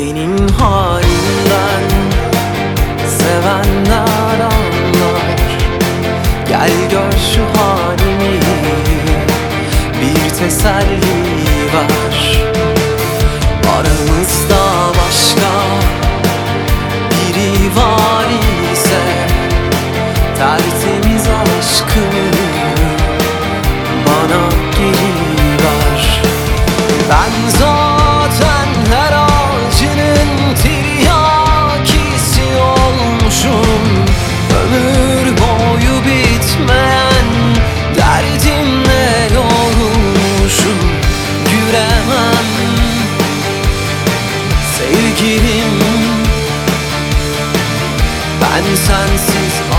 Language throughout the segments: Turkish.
Senin halinden Sevenler anlar. Gel gör şu halimi. Bir teselli ver sevgilim. Ben sensiz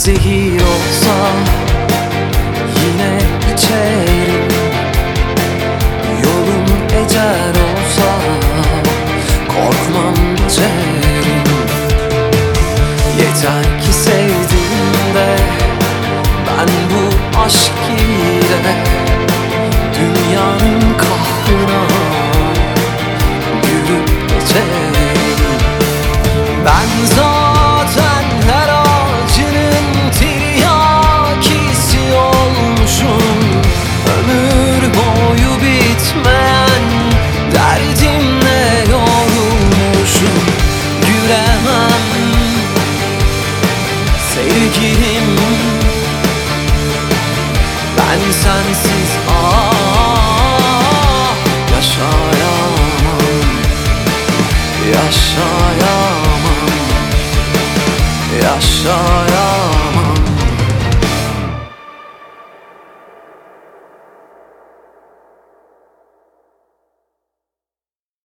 zehir olsa Yine içerim. Yolun ecel olsa Korkmam geçerim Yeter ki sevdiğimde Ben bu aşk ile Dünyanın kahrına Gülüp geçerim. Ben sensiz ah yaşayamam. Yaşayamam. Yaşayamam